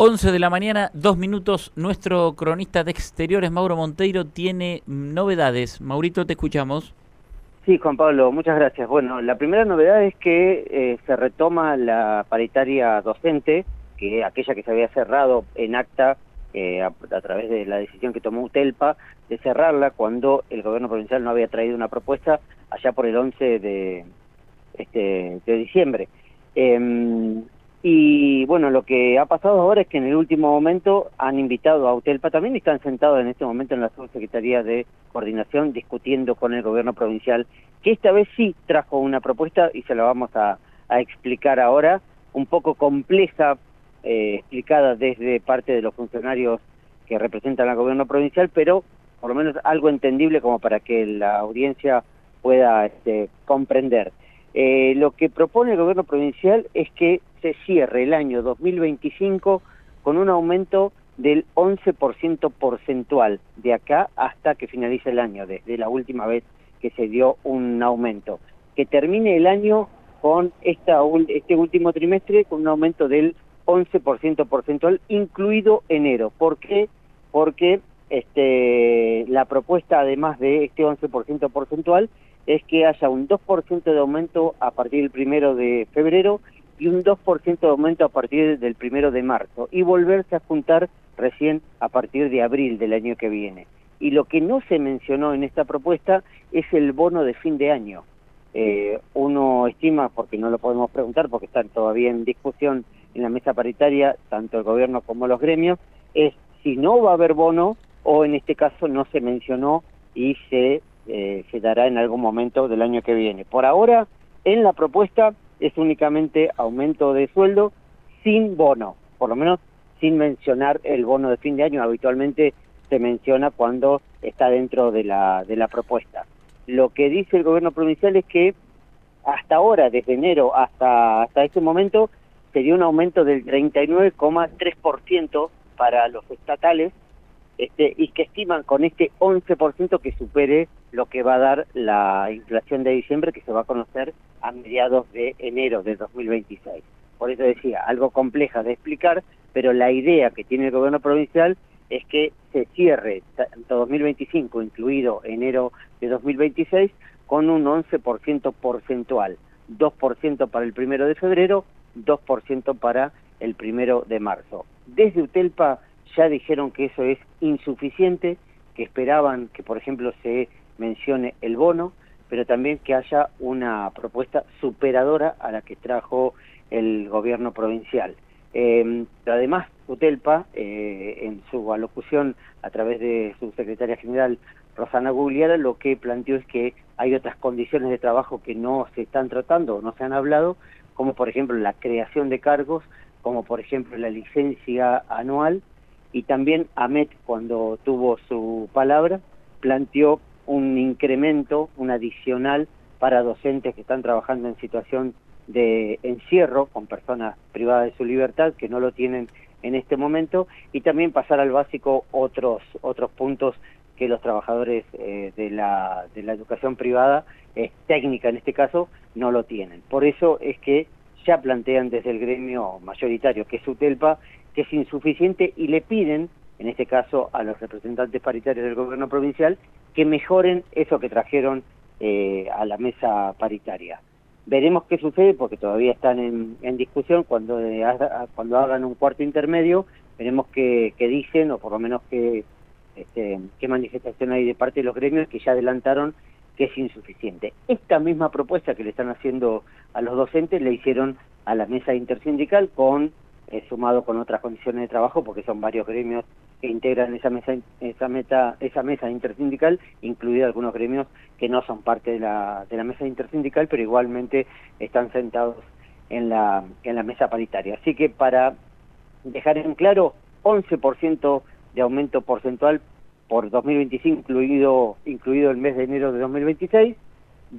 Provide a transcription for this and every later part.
11 de la mañana, dos minutos. Nuestro cronista de exteriores, Mauro Monteiro, tiene novedades. Maurito, te escuchamos. Sí, Juan Pablo, muchas gracias. Bueno, la primera novedad es que eh, se retoma la paritaria docente, que aquella que se había cerrado en acta eh, a, través de la decisión que tomó UTELPA de cerrarla cuando el gobierno provincial no había traído una propuesta allá por el 11 de, este, de diciembre. Eh, y bueno, lo que ha pasado ahora es que en el último momento han invitado a UTELPA también y están sentados en este momento en la subsecretaría de coordinación discutiendo con el gobierno provincial, que esta vez sí trajo una propuesta y se la vamos a, explicar ahora, un poco compleja, eh, explicada desde parte de los funcionarios que representan al gobierno provincial, pero por lo menos algo entendible como para que la audiencia pueda este, comprender. Eh, lo que propone el gobierno provincial es que se cierre el año 2025 con un aumento del 11% porcentual de acá hasta que finalice el año, desde la última vez que se dio un aumento. Que termine el año con esta, este último trimestre con un aumento del 11% porcentual, incluido enero. ¿Por qué? Porque este, la propuesta, además de este 11% porcentual, es que haya un 2% de aumento a partir del primero de febrero y un 2% de aumento a partir del primero de marzo y volverse a juntar recién a partir de abril del año que viene. Y lo que no se mencionó en esta propuesta es el bono de fin de año. Eh, uno estima, porque no lo podemos preguntar, porque están todavía en discusión en la mesa paritaria, tanto el gobierno como los gremios, es si no va a haber bono o en este caso no se mencionó y se eh, se dará en algún momento del año que viene. Por ahora, en la propuesta es únicamente aumento de sueldo sin bono, por lo menos sin mencionar el bono de fin de año. Habitualmente se menciona cuando está dentro de la, de la propuesta. Lo que dice el gobierno provincial es que hasta ahora, desde enero hasta, hasta este momento, sería un aumento del 39,3% para los estatales este, y que estiman con este 11% que supere lo que va a dar la inflación de diciembre que se va a conocer a mediados de enero de 2026. Por eso decía, algo compleja de explicar, pero la idea que tiene el gobierno provincial es que se cierre tanto 2025, incluido enero de 2026, con un 11% porcentual, 2% para el primero de febrero, 2% para el primero de marzo. Desde UTELPA ya dijeron que eso es insuficiente, que esperaban que, por ejemplo, se mencione el bono, pero también que haya una propuesta superadora a la que trajo el gobierno provincial. Eh, además, Utelpa, eh, en su alocución a través de su secretaria general, Rosana Gugliara, lo que planteó es que hay otras condiciones de trabajo que no se están tratando o no se han hablado, como por ejemplo la creación de cargos, como por ejemplo la licencia anual, y también Amet, cuando tuvo su palabra, planteó un incremento, un adicional para docentes que están trabajando en situación de encierro con personas privadas de su libertad que no lo tienen en este momento y también pasar al básico otros otros puntos que los trabajadores eh, de, la, de la educación privada, eh, técnica en este caso, no lo tienen. Por eso es que ya plantean desde el gremio mayoritario, que es UTELPA, que es insuficiente y le piden, en este caso a los representantes paritarios del gobierno provincial, que mejoren eso que trajeron eh, a la mesa paritaria. Veremos qué sucede porque todavía están en, discusión cuando, eh, cuando hagan un cuarto intermedio, veremos qué, dicen o por lo menos qué, este, qué manifestación hay de parte de los gremios que ya adelantaron que es insuficiente. Esta misma propuesta que le están haciendo a los docentes le hicieron a la mesa intersindical con eh, sumado con otras condiciones de trabajo porque son varios gremios que integran esa mesa esa meta esa mesa intersindical incluidos algunos gremios que no son parte de la de la mesa intersindical pero igualmente están sentados en la en la mesa paritaria. Así que para dejar en claro 11% de aumento porcentual por 2025, incluido, incluido el mes de enero de 2026,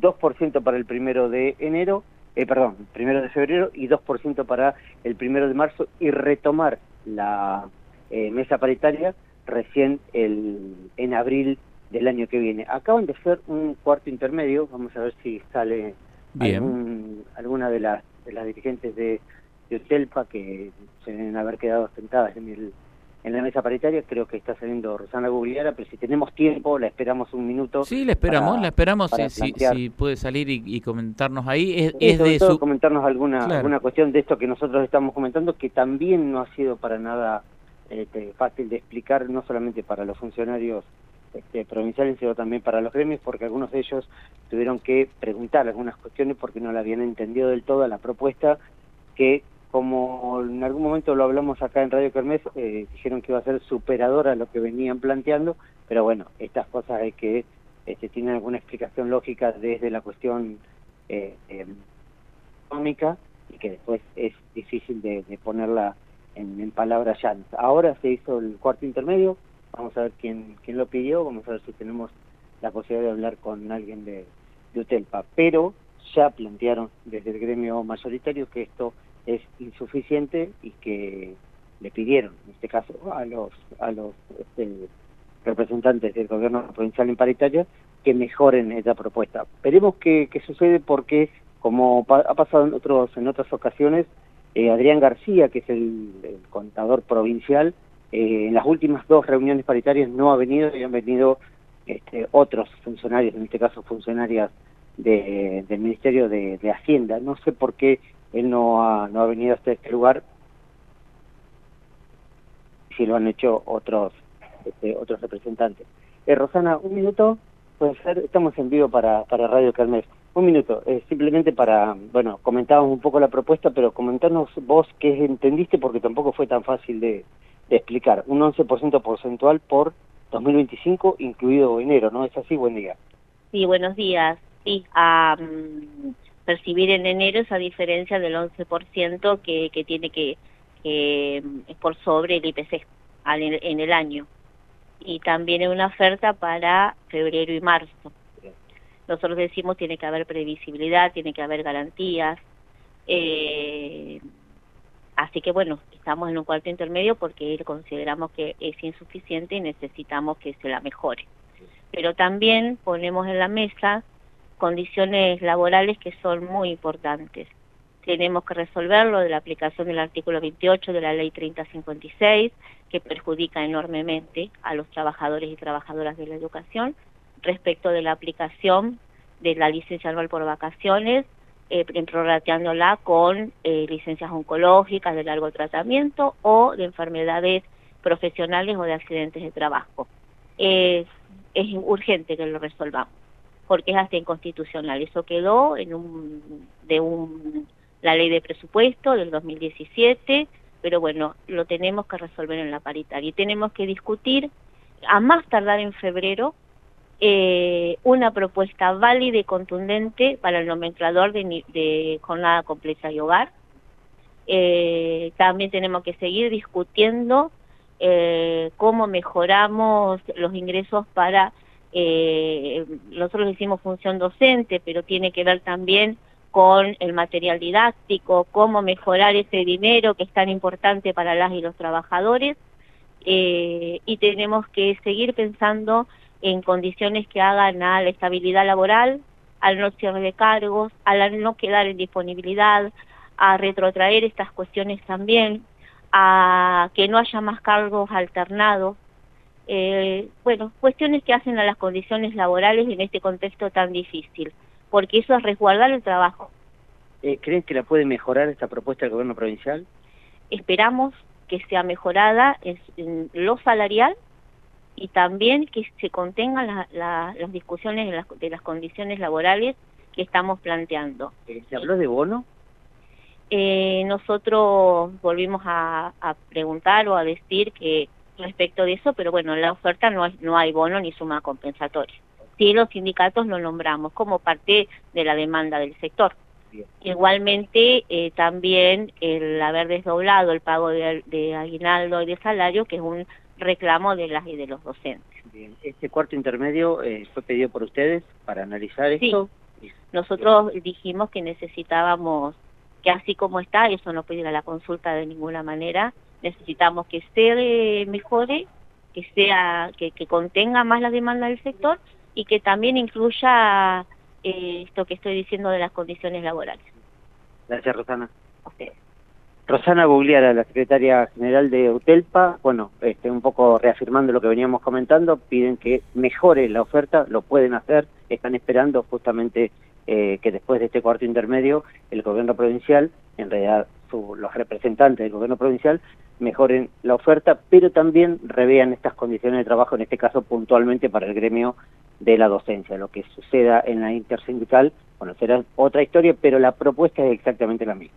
2% para el primero de enero, eh, perdón, primero de febrero y 2% para el primero de marzo y retomar la eh, mesa paritaria recién el, en abril del año que viene. Acaban de hacer un cuarto intermedio, vamos a ver si sale alguna de las, de las dirigentes de, de Utelpa que se deben haber quedado sentadas en el en la mesa paritaria. Creo que está saliendo Rosana Gugliara, pero si tenemos tiempo, la esperamos un minuto. Sí, la esperamos, la esperamos. Si, si, puede salir y, comentarnos ahí. Es, de todo comentarnos alguna, alguna cuestión de esto que nosotros estamos comentando, que también no ha sido para nada este, fácil de explicar, no solamente para los funcionarios este, provinciales, sino también para los gremios, porque algunos de ellos tuvieron que preguntar algunas cuestiones porque no la habían entendido del todo a la propuesta que como en algún momento lo hablamos acá en Radio Kermés, eh, dijeron que iba a ser superadora lo que venían planteando, pero bueno, estas cosas hay que este, tienen alguna explicación lógica desde la cuestión eh, económica y que después es difícil de, ponerla en, en, palabras llanas. Ahora se hizo el cuarto intermedio, vamos a ver quién, quién lo pidió, vamos a ver si tenemos la posibilidad de hablar con alguien de, de Utelpa, pero ya plantearon desde el gremio mayoritario que esto es insuficiente y que le pidieron, en este caso, a los a los este, representantes del gobierno provincial en paritaria que mejoren esta propuesta. Veremos qué, qué sucede porque, como ha pasado en otros en otras ocasiones, eh, Adrián García, que es el, contador provincial, eh, en las últimas dos reuniones paritarias no ha venido y han venido este, otros funcionarios, en este caso funcionarias de, del Ministerio de, de Hacienda. No sé por qué él no ha, no ha venido hasta este lugar si lo han hecho otros este, otros representantes. Eh, Rosana, un minuto, puede estamos en vivo para, para Radio Carmes. Un minuto, eh, simplemente para, bueno, comentábamos un poco la propuesta, pero comentarnos vos qué entendiste, porque tampoco fue tan fácil de, de explicar. Un 11% porcentual por 2025, incluido enero, ¿no? ¿Es así? Buen día. Sí, buenos días. Sí, um, percibir en enero esa diferencia del 11% que, que tiene que, es por sobre el IPC en el año. Y también es una oferta para febrero y marzo. Nosotros decimos tiene que haber previsibilidad, tiene que haber garantías. Eh, así que bueno, estamos en un cuarto intermedio porque consideramos que es insuficiente y necesitamos que se la mejore. Pero también ponemos en la mesa condiciones laborales que son muy importantes. Tenemos que resolver lo de la aplicación del artículo 28 de la ley 3056, que perjudica enormemente a los trabajadores y trabajadoras de la educación, respecto de la aplicación de la licencia anual por vacaciones, eh, prorrateándola con eh, licencias oncológicas de largo tratamiento o de enfermedades profesionales o de accidentes de trabajo. es urgente que lo resolvamos porque es hasta inconstitucional. Eso quedó en un, de un, la ley de presupuesto del 2017, pero bueno, lo tenemos que resolver en la paritaria y tenemos que discutir, a más tardar en febrero, eh, una propuesta válida y contundente para el nomenclador de, de jornada completa y hogar. Eh, también tenemos que seguir discutiendo eh, cómo mejoramos los ingresos para eh, nosotros hicimos función docente, pero tiene que ver también con el material didáctico, cómo mejorar ese dinero que es tan importante para las y los trabajadores, eh, y tenemos que seguir pensando en condiciones que hagan a la estabilidad laboral, al no cierre de cargos, al no quedar en disponibilidad, a retrotraer estas cuestiones también, a que no haya más cargos alternados, eh, bueno, cuestiones que hacen a las condiciones laborales en este contexto tan difícil, porque eso es resguardar el trabajo. Eh, ¿Creen que la puede mejorar esta propuesta del gobierno provincial? Esperamos que sea mejorada en, lo salarial y también que se contengan las discusiones de las, de las, condiciones laborales que estamos planteando. Eh, ¿Se habló de bono? Eh, nosotros volvimos a, a preguntar o a decir que respecto de eso, pero bueno, en la oferta no hay, no hay bono ni suma compensatoria. Sí, los sindicatos lo nombramos como parte de la demanda del sector. Igualmente, eh, también el haber desdoblado el pago de, aguinaldo y de salario, que es un reclamo de las y de los docentes. Bien. ¿Este cuarto intermedio eh, fue pedido por ustedes para analizar esto? Sí. Nosotros dijimos que necesitábamos que así como está, eso no puede ir a la consulta de ninguna manera, necesitamos que se mejore, que sea que, contenga más la demanda del sector y que también incluya eh, esto que estoy diciendo de las condiciones laborales. Gracias, Rosana. A Rosana Bugliara, la secretaria general de UTELPA, bueno, este, un poco reafirmando lo que veníamos comentando, piden que mejore la oferta, lo pueden hacer, están esperando justamente eh, que después de este cuarto intermedio el gobierno provincial, en realidad los representantes del gobierno provincial, mejoren la oferta, pero también revean estas condiciones de trabajo, en este caso puntualmente para el gremio de la docencia. Lo que suceda en la intersindical, bueno, será otra historia, pero la propuesta es exactamente la misma.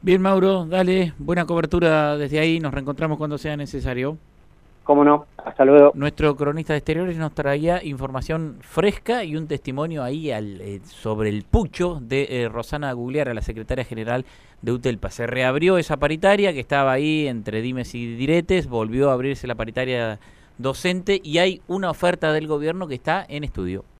Bien, Mauro, dale, buena cobertura desde ahí, nos reencontramos cuando sea necesario. Cómo no, hasta luego. Nuestro cronista de exteriores nos traía información fresca y un testimonio ahí al, eh, sobre el pucho de eh, Rosana Gugliara, la secretaria general de UTELPA. Se reabrió esa paritaria que estaba ahí entre dimes y diretes, volvió a abrirse la paritaria docente y hay una oferta del gobierno que está en estudio.